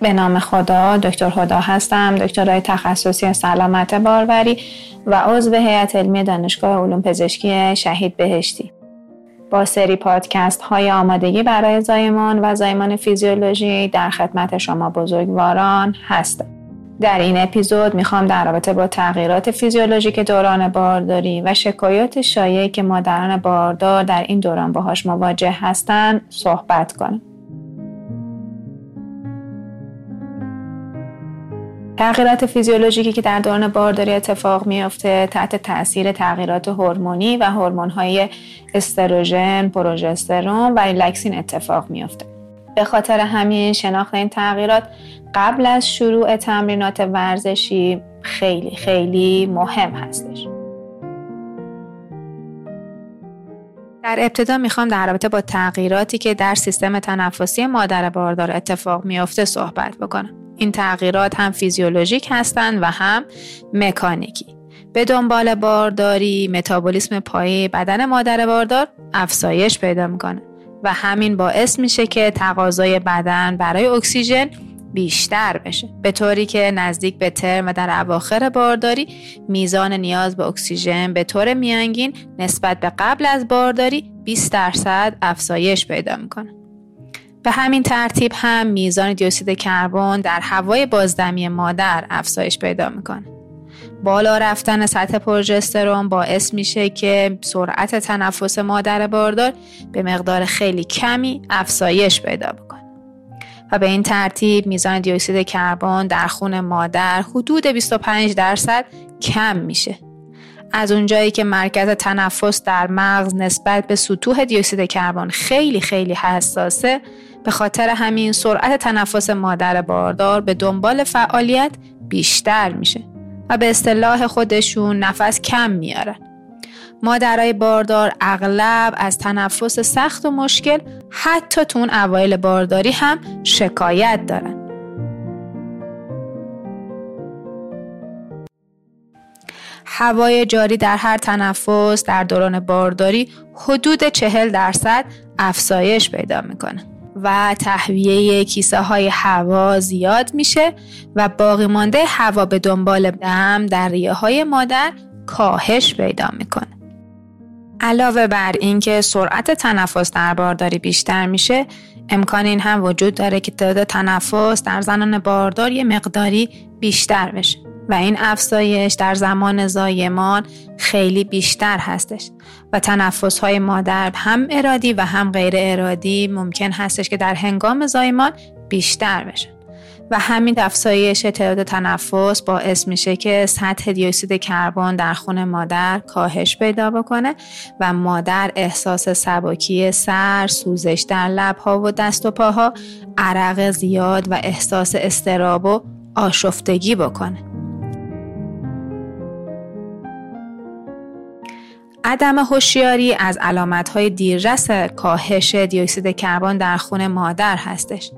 به نام خدا دکتر خدا هستم دکترای تخصصی سلامت باروری و عضو هیئت علمی دانشگاه علوم پزشکی شهید بهشتی. با سری پادکست های آمادگی برای زایمان و زایمان فیزیولوژی در خدمت شما بزرگواران هستم. در این اپیزود می‌خوام در رابطه با تغییرات فیزیولوژیک دوران بارداری و شکایات شایعی که مادران باردار در این دوران باهاش مواجه هستند صحبت کنم. تغییرات فیزیولوژیکی که در دوران بارداری اتفاق میافته تحت تاثیر تغییرات هورمونی و هورمون‌های استروژن، پروژسترون و ریلکسین اتفاق میافته. به خاطر همین شناخت این تغییرات قبل از شروع تمرینات ورزشی خیلی خیلی مهم هستش. در ابتدا می‌خوام در رابطه با تغییراتی که در سیستم تنفسی مادر باردار اتفاق میافته صحبت بکنم. این تغییرات هم فیزیولوژیک هستند و هم مکانیکی. به دنبال بارداری متابولیسم پایه بدن مادر باردار افزایش پیدا می‌کنه و همین باعث میشه که تقاضای بدن برای اکسیژن بیشتر بشه به طوری که نزدیک به ترم و در اواخر بارداری میزان نیاز به اکسیژن به طور میانگین نسبت به قبل از بارداری 20 درصد افزایش پیدا می‌کنه به همین ترتیب هم میزان دیوکسید کربن در هوای بازدمی مادر افزایش پیدا می‌کنه. بالا رفتن سطح پروژسترون باعث میشه که سرعت تنفس مادر باردار به مقدار خیلی کمی افزایش پیدا بکنه. و به این ترتیب میزان دیوکسید کربن در خون مادر حدود 25 درصد کم میشه. از اونجایی که مرکز تنفس در مغز نسبت به سطوح دیوکسید کربن خیلی خیلی حساسه به خاطر همین سرعت تنفس مادر باردار به دنبال فعالیت بیشتر میشه و به اصطلاح خودشون نفس کم میارن. مادرای باردار اغلب از تنفس سخت و مشکل حتی تو اون اوایل بارداری هم شکایت دارن. هوای جاری در هر تنفس در دوران بارداری حدود چهل درصد افزایش پیدا می‌کنه. و تهویه کیسه های هوا زیاد میشه و باقی مانده هوا به دنبال دم در ریه های مادر کاهش پیدا می‌کنه. علاوه بر اینکه سرعت تنفس در بارداری بیشتر میشه امکان این هم وجود داره که تعداد تنفس در زنان باردار یه مقداری بیشتر بشه و این افزایش در زمان زایمان خیلی بیشتر هستش و تنفس های مادر هم ارادی و هم غیر ارادی ممکن هستش که در هنگام زایمان بیشتر بشه و همین افزایش تعداد تنفس باعث میشه که سطح دیوکسید کربن در خون مادر کاهش پیدا بکنه و مادر احساس سبکی سر، سوزش در لبها و دست و پاها، عرق زیاد و احساس استراب و آشفتگی بکنه. عدم هوشیاری از علامتهای دیررس کاهش دیوکسید کربن در خون مادر هستش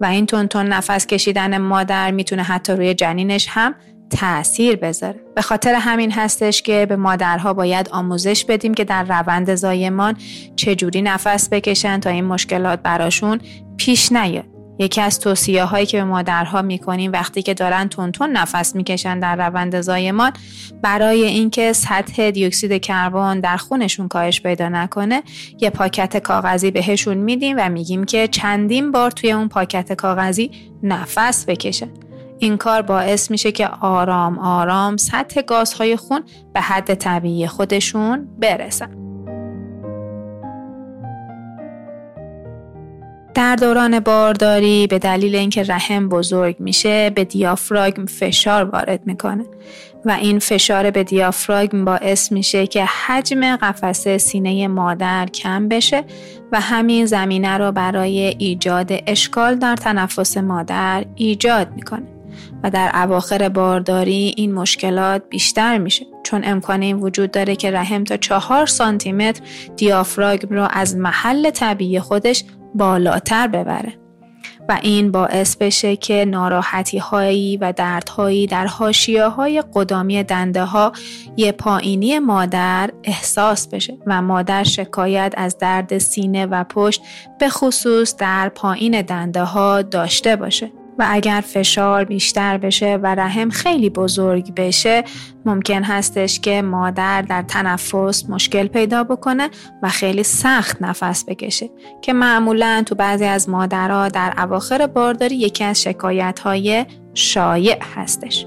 و این تون نفس کشیدن مادر می‌تونه حتی روی جنینش هم تأثیر بذاره. به خاطر همین هستش که به مادرها باید آموزش بدیم که در روند زایمان چجوری نفس بکشن تا این مشکلات براشون پیش نیاد. یکی از توصیه هایی که به مادرها می‌کنیم وقتی که دارن تونتون نفس می‌کشن در روند زایمان برای اینکه سطح دیوکسید کربن در خونشون کاهش پیدا نکنه یه پاکت کاغذی بهشون میدیم و میگیم که چندین بار توی اون پاکت کاغذی نفس بکشن این کار باعث میشه که آرام آرام سطح گازهای خون به حد طبیعی خودشون برسن. در دوران بارداری به دلیل اینکه رحم بزرگ میشه به دیافراگم فشار وارد می‌کنه و این فشار به دیافراگم باعث میشه که حجم قفسه سینه مادر کم بشه و همین زمینه رو برای ایجاد اشکال در تنفس مادر ایجاد می‌کنه و در اواخر بارداری این مشکلات بیشتر میشه چون امکان این وجود داره که رحم تا چهار سانتی متر دیافراگم رو از محل طبیعی خودش بالاتر ببره. و این باعث بشه که ناراحتی هایی و دردهایی در حاشیه های قدامی دنده ها یه پایینی مادر احساس بشه و مادر شکایت از درد سینه و پشت به خصوص در پایین دنده ها داشته باشه. و اگر فشار بیشتر بشه و رحم خیلی بزرگ بشه ممکن هستش که مادر در تنفس مشکل پیدا بکنه و خیلی سخت نفس بکشه که معمولا تو بعضی از مادرها در اواخر بارداری یکی از شکایت های شایع هستش.